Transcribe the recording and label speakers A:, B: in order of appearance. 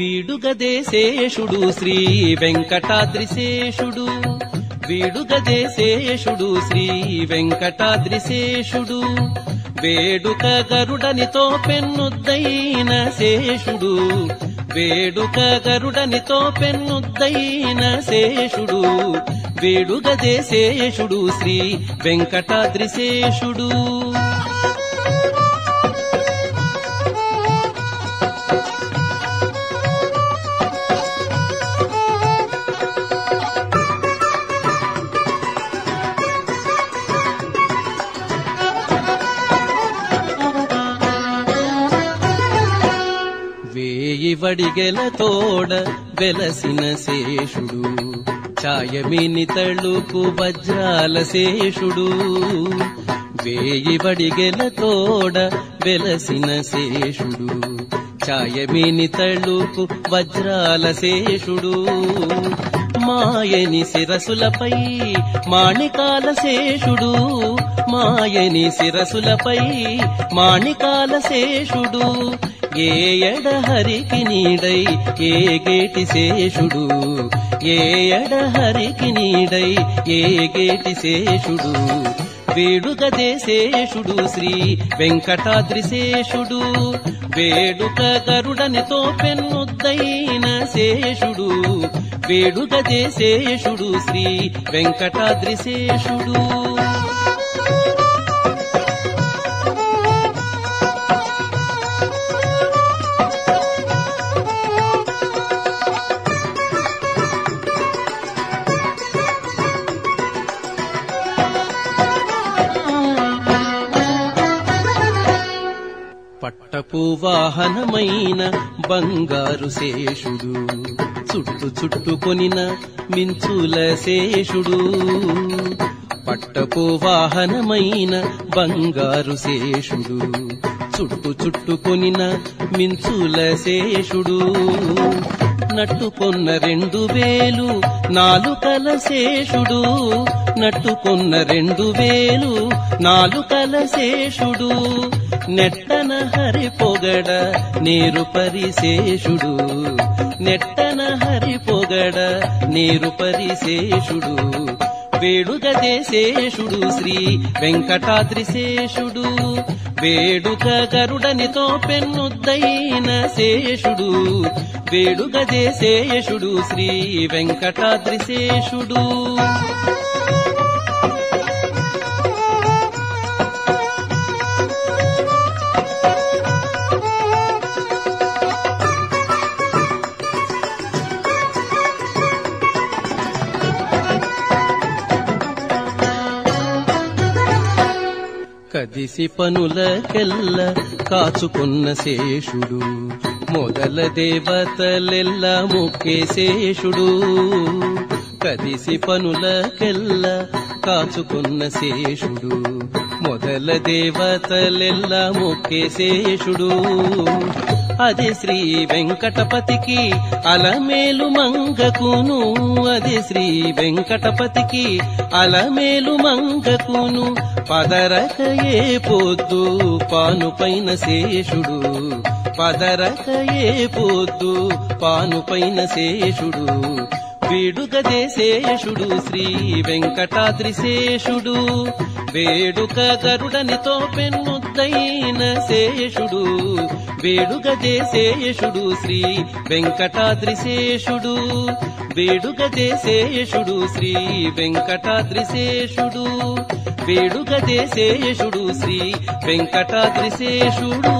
A: వీడుగదే శేషుడు శ్రీ వెంకటాద్రిశేషుడు. వీడుగదేశేషుడు శ్రీ వెంకటాద్రిశేషుడు. వేడుక గరుడనితో పెన్నుద్దైన శేషుడు. వేడుక గరుడనితో పెన్నుద్దైన శేషుడు. వేడుగదే శేషుడు శ్రీ వెంకటాద్రిశేషుడు. వడిగెల తోడ వెలసిన శేషుడు. ఛాయమిని తళుకు వజ్రాల శేషుడు. వేయి వడిగెల తోడ వెలసిన శేషుడు. ఛాయమిని తళుకు వజ్రాల శేషుడు. మాయని శిరసులపై మాణికాల శేషుడు. మాయని శిరసులపై మాణికాల శేషుడు. ఏ ఎడహరికి నీడై ఏ గేటి శేషుడు? ఏ ఎడహరికి నీడై ఏ గేటి శేషుడు? వేడుగదేశేషుడు శ్రీ వెంకటాద్రి శేషుడు. వేడుక గరుడనితో పెన్నుద్దైన శేషుడు. వేడుగదేశేషుడు శ్రీ వెంకటాద్రి శేషుడు. పట్టపు వాహనమైన బంగారు శేషుడు చుట్టు చుట్టుకొనిన మించుల శేషుడు. పట్టపు వాహనమైన బంగారు శేషుడు చుట్టు చుట్టుకొనిన మించుల శేషుడు. నట్టుకొన్న రెండు వేలు నాలుకల శేషుడు. నట్టుకొన్న రెండు వేలు నాలుకల శేషుడు. నెట్టన హరి పొగడ నీరు పరిశేషుడు. నెట్టన హరి పొగడ నీరు పరిశేషుడు. వేడుగదేశేషుడు శ్రీ వెంకటాద్రి శేషుడు. వేడుక గరుడనితో పెన్నుద్దైన శేషుడు వేడుగదేశేషుడు శ్రీ వెంకటాద్రిశేషుడు. కదిసి పనులకెల్ల కాచుకున్న శేషుడు. మొదల దేవతలెల్ల ముక్కే శేషుడు. కదిసి పనులకెల్ల కాచుకున్న శేషుడు. మొదల దేవతలెల్ల ముక్కే శేషుడు. అది శ్రీ వెంకటపతికి అలమేలు మంగకును. అది శ్రీ వెంకటపతికి అలమేలు మంగకును. పదరకయే పొద్దు పానుపైన శేషుడు. పదరకయే పొద్దు పానుపైన శేషుడు. వేడుకదేశేషుడు శ్రీ వెంకటాద్రిశేషుడు. వేడుక గరుడనితో పెన్నుద్దైన శేషుడు. వేడుకదేశేషుడు శ్రీ వెంకటాద్రిశేషుడు. వేడుకదేశేషుడు శ్రీ వెంకటాద్రిశేషుడు. వేడుకదేశేషుడు శ్రీ వెంకటాద్రిశేషుడు.